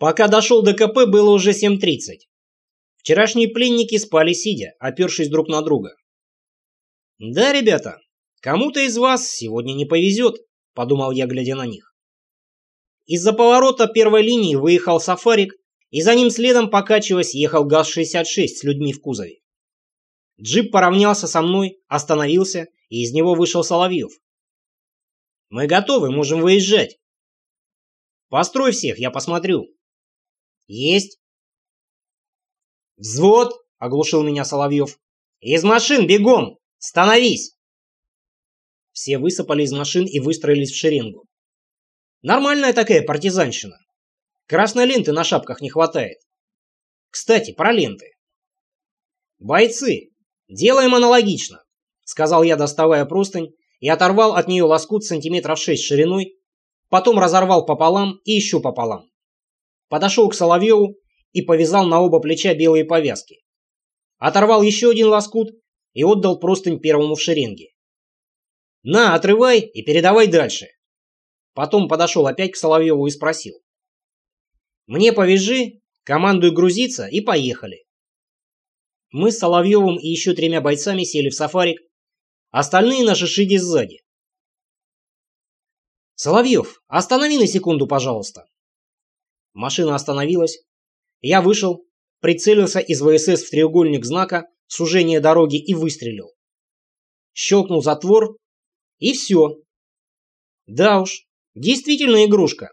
Пока дошел до КП, было уже 7.30. Вчерашние пленники спали сидя, опершись друг на друга. «Да, ребята, кому-то из вас сегодня не повезет», — подумал я, глядя на них. Из-за поворота первой линии выехал сафарик, и за ним следом, покачиваясь, ехал ГАЗ-66 с людьми в кузове. Джип поравнялся со мной, остановился, и из него вышел Соловьев. «Мы готовы, можем выезжать». «Построй всех, я посмотрю». «Есть». «Взвод!» — оглушил меня Соловьев. «Из машин, бегом! Становись!» Все высыпали из машин и выстроились в шеренгу. Нормальная такая партизанщина. Красной ленты на шапках не хватает. Кстати, про ленты. «Бойцы, делаем аналогично», — сказал я, доставая простынь, и оторвал от нее лоскут сантиметров шесть шириной, потом разорвал пополам и еще пополам. Подошел к Соловьеву и повязал на оба плеча белые повязки. Оторвал еще один лоскут и отдал простынь первому в шеренге. «На, отрывай и передавай дальше». Потом подошел опять к Соловьеву и спросил. «Мне повяжи, командуй грузиться и поехали». Мы с Соловьевым и еще тремя бойцами сели в сафарик, остальные на шишиге сзади. «Соловьев, останови на секунду, пожалуйста». Машина остановилась. Я вышел, прицелился из ВСС в треугольник знака сужения дороги и выстрелил. Щелкнул затвор, и все. Да уж, действительно игрушка.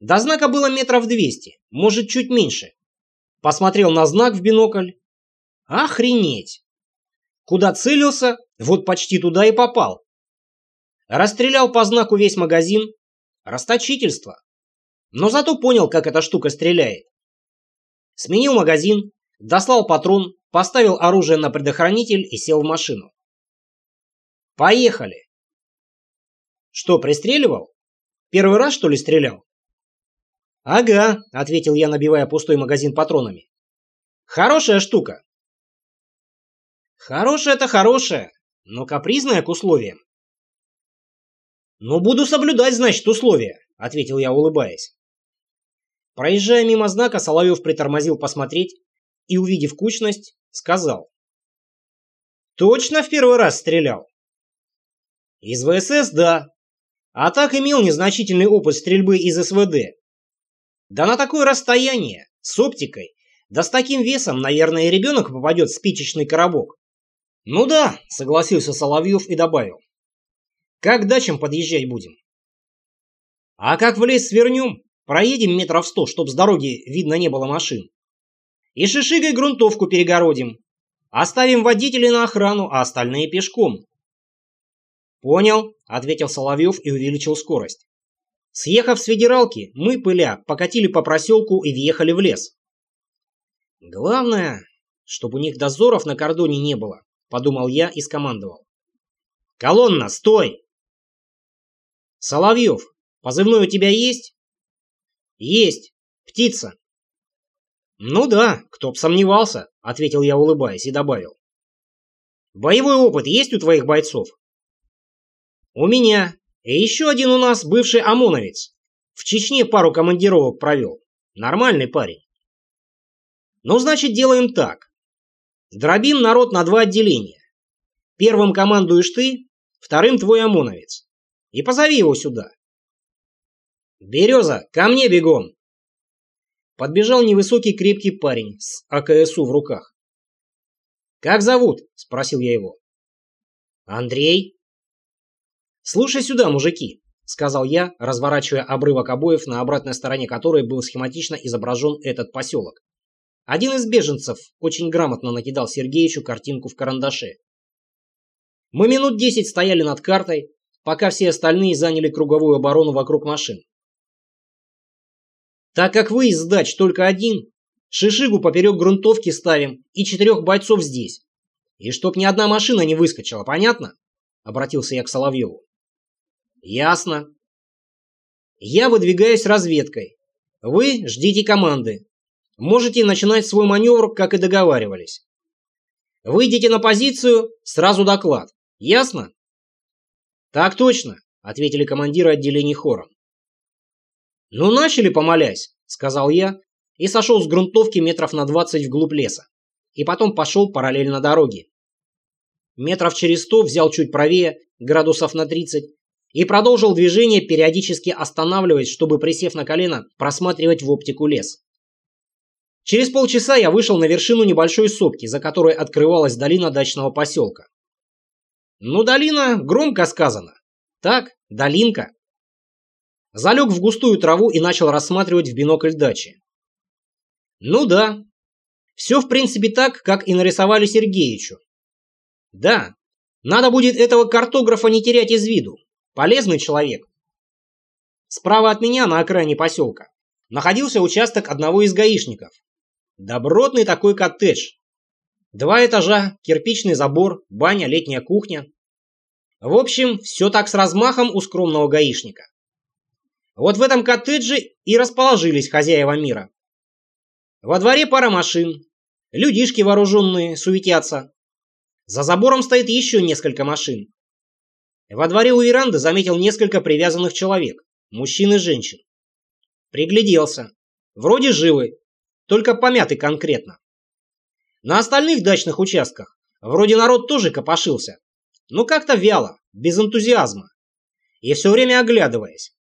До знака было метров двести, может чуть меньше. Посмотрел на знак в бинокль. Охренеть! Куда целился, вот почти туда и попал. Расстрелял по знаку весь магазин. Расточительство. Но зато понял, как эта штука стреляет. Сменил магазин, дослал патрон, поставил оружие на предохранитель и сел в машину. Поехали. Что, пристреливал? Первый раз, что ли, стрелял? Ага, ответил я, набивая пустой магазин патронами. Хорошая штука. Хорошая-то хорошая, но капризная к условиям. Ну, буду соблюдать, значит, условия, ответил я, улыбаясь. Проезжая мимо знака, Соловьев притормозил посмотреть и, увидев кучность, сказал. «Точно в первый раз стрелял?» «Из ВСС, да. А так имел незначительный опыт стрельбы из СВД. Да на такое расстояние, с оптикой, да с таким весом, наверное, ребенок попадет в спичечный коробок». «Ну да», — согласился Соловьев и добавил. «Как дачам подъезжать будем?» «А как в лес свернем, проедем метров сто, чтоб с дороги видно не было машин. И шишигой грунтовку перегородим. Оставим водителей на охрану, а остальные пешком. Понял, ответил Соловьев и увеличил скорость. Съехав с федералки, мы, пыля, покатили по проселку и въехали в лес. Главное, чтобы у них дозоров на кордоне не было, подумал я и скомандовал. Колонна, стой! Соловьев, позывной у тебя есть? Есть. Птица. «Ну да, кто б сомневался», — ответил я, улыбаясь, и добавил. «Боевой опыт есть у твоих бойцов?» «У меня. И еще один у нас бывший ОМОНовец. В Чечне пару командировок провел. Нормальный парень». «Ну, значит, делаем так. Дробим народ на два отделения. Первым командуешь ты, вторым твой ОМОНовец. И позови его сюда». «Береза, ко мне бегом!» подбежал невысокий крепкий парень с АКСУ в руках. «Как зовут?» – спросил я его. «Андрей». «Слушай сюда, мужики», – сказал я, разворачивая обрывок обоев, на обратной стороне которой был схематично изображен этот поселок. Один из беженцев очень грамотно накидал Сергеичу картинку в карандаше. Мы минут десять стояли над картой, пока все остальные заняли круговую оборону вокруг машин. Так как вы из сдач только один, шишигу поперек грунтовки ставим и четырех бойцов здесь. И чтоб ни одна машина не выскочила, понятно? Обратился я к Соловьеву. Ясно. Я выдвигаюсь разведкой. Вы ждите команды. Можете начинать свой маневр, как и договаривались. Выйдете на позицию, сразу доклад. Ясно? Так точно, ответили командиры отделений хором. «Ну начали, помолясь», — сказал я и сошел с грунтовки метров на 20 вглубь леса. И потом пошел параллельно дороге. Метров через сто взял чуть правее, градусов на 30, и продолжил движение, периодически останавливаясь, чтобы, присев на колено, просматривать в оптику лес. Через полчаса я вышел на вершину небольшой сопки, за которой открывалась долина дачного поселка. Ну, долина громко сказано. Так, долинка. Залег в густую траву и начал рассматривать в бинокль дачи. Ну да, все в принципе так, как и нарисовали Сергеичу. Да, надо будет этого картографа не терять из виду. Полезный человек. Справа от меня, на окраине поселка, находился участок одного из гаишников. Добротный такой коттедж. Два этажа, кирпичный забор, баня, летняя кухня. В общем, все так с размахом у скромного гаишника. Вот в этом коттедже и расположились хозяева мира. Во дворе пара машин. Людишки вооруженные суетятся. За забором стоит еще несколько машин. Во дворе у веранды заметил несколько привязанных человек, мужчин и женщин. Пригляделся. Вроде живы, только помяты конкретно. На остальных дачных участках вроде народ тоже копошился, но как-то вяло, без энтузиазма. И все время оглядываясь.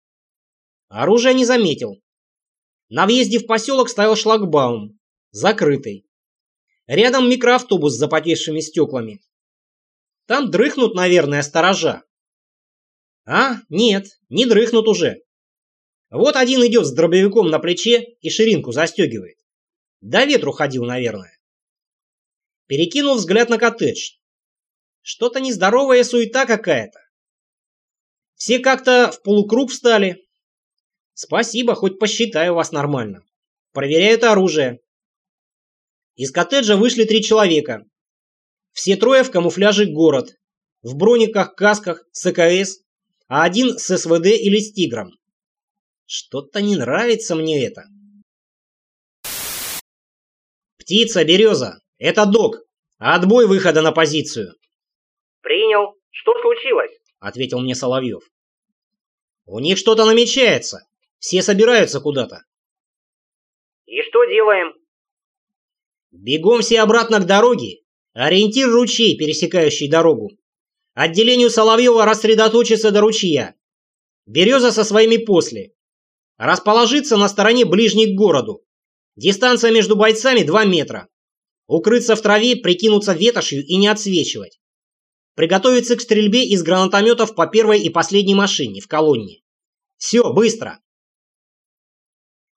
Оружия не заметил. На въезде в поселок стоял шлагбаум, закрытый. Рядом микроавтобус с запотевшими стеклами. Там дрыхнут, наверное, сторожа. А, нет, не дрыхнут уже. Вот один идет с дробовиком на плече и ширинку застегивает. До ветру ходил, наверное. Перекинул взгляд на коттедж. Что-то нездоровая суета какая-то. Все как-то в полукруг встали. Спасибо, хоть посчитаю вас нормально. Проверяют оружие. Из коттеджа вышли три человека. Все трое в камуфляже город. В брониках, касках, с АКС а один с СВД или с Тигром. Что-то не нравится мне это. Птица, Береза, это док. Отбой выхода на позицию. Принял. Что случилось? Ответил мне Соловьев. У них что-то намечается. Все собираются куда-то. И что делаем? Бегом все обратно к дороге. Ориентир ручей, пересекающий дорогу. Отделению Соловьева рассредоточиться до ручья. Береза со своими после. Расположиться на стороне ближней к городу. Дистанция между бойцами 2 метра. Укрыться в траве, прикинуться ветошью и не отсвечивать. Приготовиться к стрельбе из гранатометов по первой и последней машине в колонне. Все, быстро.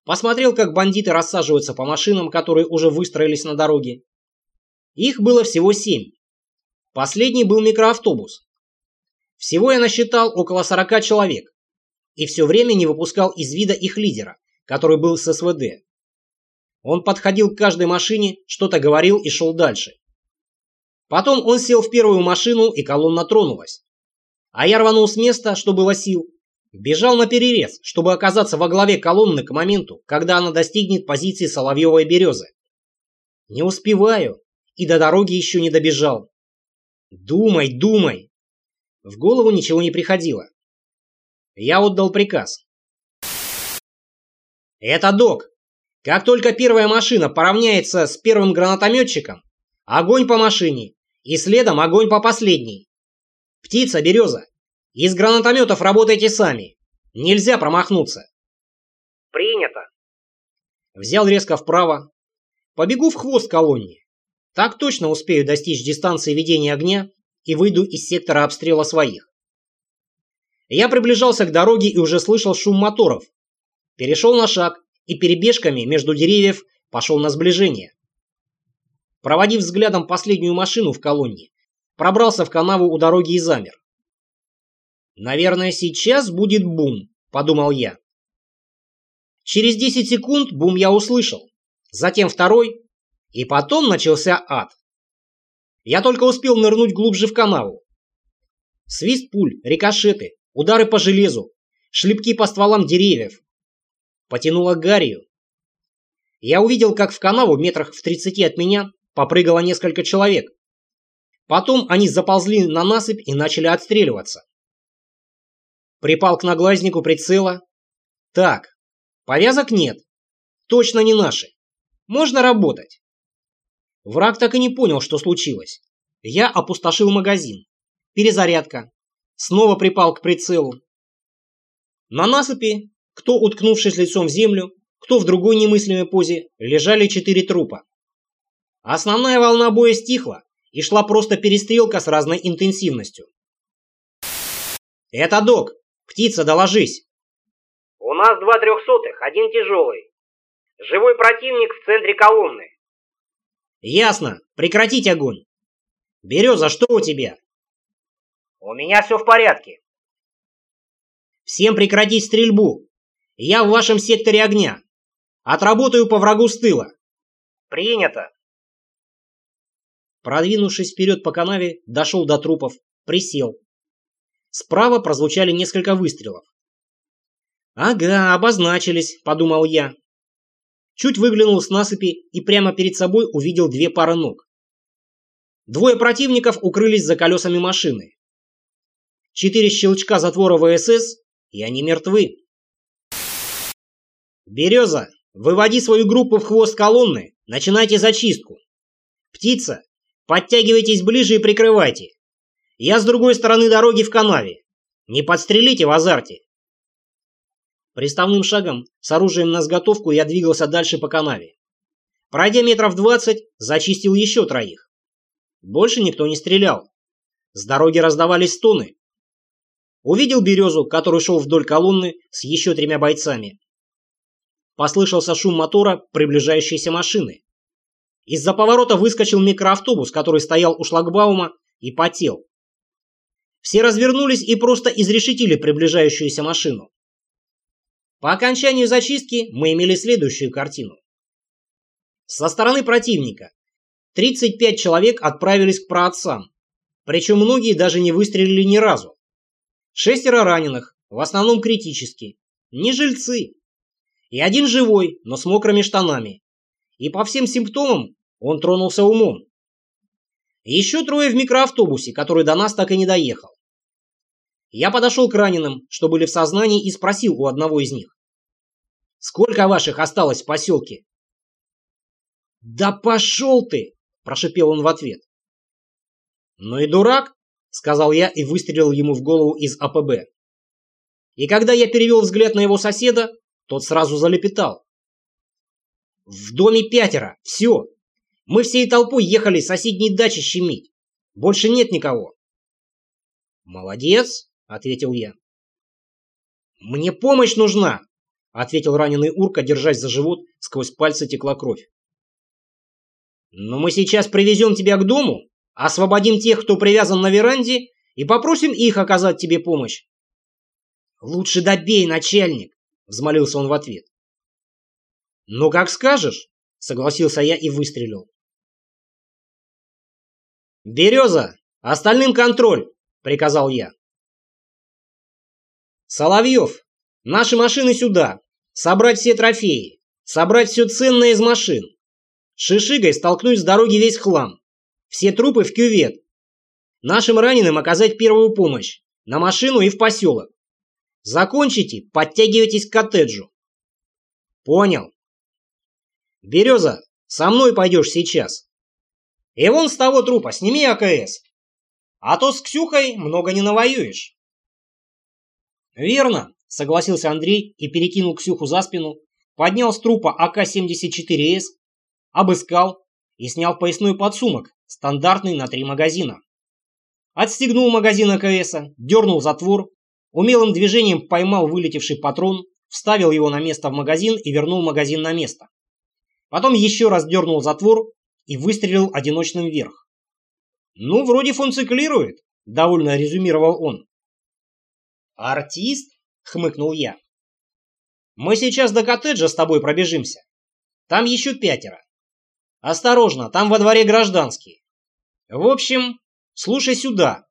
Посмотрел, как бандиты рассаживаются по машинам, которые уже выстроились на дороге. Их было всего семь. Последний был микроавтобус. Всего я насчитал около 40 человек. И все время не выпускал из вида их лидера, который был с СВД. Он подходил к каждой машине, что-то говорил и шел дальше. Потом он сел в первую машину, и колонна тронулась. А я рванул с места, что было сил. Бежал на перерез, чтобы оказаться во главе колонны к моменту, когда она достигнет позиции Соловьевой березы. Не успеваю, и до дороги еще не добежал. Думай, думай. В голову ничего не приходило. Я отдал приказ. Это док. Как только первая машина поравняется с первым гранатометчиком, огонь по машине и следом огонь по последней. Птица, береза, из гранатометов работайте сами. Нельзя промахнуться. Принято. Взял резко вправо. Побегу в хвост колонне. Так точно успею достичь дистанции ведения огня и выйду из сектора обстрела своих. Я приближался к дороге и уже слышал шум моторов. Перешел на шаг и перебежками между деревьев пошел на сближение. Проводив взглядом последнюю машину в колонне, пробрался в канаву у дороги и замер. «Наверное, сейчас будет бум», — подумал я. Через 10 секунд бум я услышал. Затем второй, и потом начался ад. Я только успел нырнуть глубже в канаву. Свист пуль, рикошеты, удары по железу, шлепки по стволам деревьев. Потянуло гарью. Я увидел, как в канаву метрах в тридцати от меня попрыгало несколько человек. Потом они заползли на насыпь и начали отстреливаться. Припал к наглазнику прицела. Так, повязок нет. точно не наши. Можно работать. Враг так и не понял, что случилось. Я опустошил магазин. Перезарядка. Снова припал к прицелу. На насыпи, кто уткнувшись лицом в землю, кто в другой немыслимой позе, лежали четыре трупа. Основная волна боя стихла, и шла просто перестрелка с разной интенсивностью. «Это док! Птица, доложись!» У нас два трехсотых, один тяжелый. Живой противник в центре колонны. Ясно. Прекратить огонь. Береза, что у тебя? У меня все в порядке. Всем прекратить стрельбу. Я в вашем секторе огня. Отработаю по врагу с тыла. Принято. Продвинувшись вперед по канаве, дошел до трупов, присел. Справа прозвучали несколько выстрелов. «Ага, обозначились», — подумал я. Чуть выглянул с насыпи и прямо перед собой увидел две пары ног. Двое противников укрылись за колесами машины. Четыре щелчка затвора ВСС, и они мертвы. «Береза, выводи свою группу в хвост колонны, начинайте зачистку. Птица, подтягивайтесь ближе и прикрывайте. Я с другой стороны дороги в канаве. Не подстрелите в азарте». Приставным шагом, с оружием на сготовку, я двигался дальше по канаве. Пройдя метров двадцать, зачистил еще троих. Больше никто не стрелял. С дороги раздавались стоны. Увидел березу, который шел вдоль колонны с еще тремя бойцами. Послышался шум мотора приближающейся машины. Из-за поворота выскочил микроавтобус, который стоял у шлагбаума и потел. Все развернулись и просто изрешетили приближающуюся машину. По окончанию зачистки мы имели следующую картину. Со стороны противника 35 человек отправились к праотцам, причем многие даже не выстрелили ни разу. Шестеро раненых, в основном критически, не жильцы. И один живой, но с мокрыми штанами. И по всем симптомам он тронулся умом. Еще трое в микроавтобусе, который до нас так и не доехал. Я подошел к раненым, что были в сознании, и спросил у одного из них. «Сколько ваших осталось в поселке?» «Да пошел ты!» – прошипел он в ответ. «Ну и дурак!» – сказал я и выстрелил ему в голову из АПБ. И когда я перевел взгляд на его соседа, тот сразу залепетал. «В доме пятеро! Все! Мы всей толпой ехали с соседней дачи щемить. Больше нет никого!» «Молодец!» ответил я. «Мне помощь нужна!» — ответил раненый урка, держась за живот, сквозь пальцы текла кровь. «Но мы сейчас привезем тебя к дому, освободим тех, кто привязан на веранде, и попросим их оказать тебе помощь». «Лучше добей, начальник!» — взмолился он в ответ. «Ну, как скажешь!» — согласился я и выстрелил. «Береза! Остальным контроль!» — приказал я. «Соловьев, наши машины сюда! Собрать все трофеи! Собрать все ценное из машин! Шишигой столкнуть с дороги весь хлам! Все трупы в кювет! Нашим раненым оказать первую помощь! На машину и в поселок! Закончите, подтягивайтесь к коттеджу!» «Понял!» «Береза, со мной пойдешь сейчас!» «И вон с того трупа сними АКС!» «А то с Ксюхой много не навоюешь!» «Верно», — согласился Андрей и перекинул Ксюху за спину, поднял с трупа АК-74С, обыскал и снял поясной подсумок, стандартный на три магазина. Отстегнул магазин АКСа, дернул затвор, умелым движением поймал вылетевший патрон, вставил его на место в магазин и вернул магазин на место. Потом еще раз дернул затвор и выстрелил одиночным вверх. «Ну, вроде функционирует», — довольно резюмировал он. «Артист?» — хмыкнул я. «Мы сейчас до коттеджа с тобой пробежимся. Там еще пятеро. Осторожно, там во дворе гражданские. В общем, слушай сюда.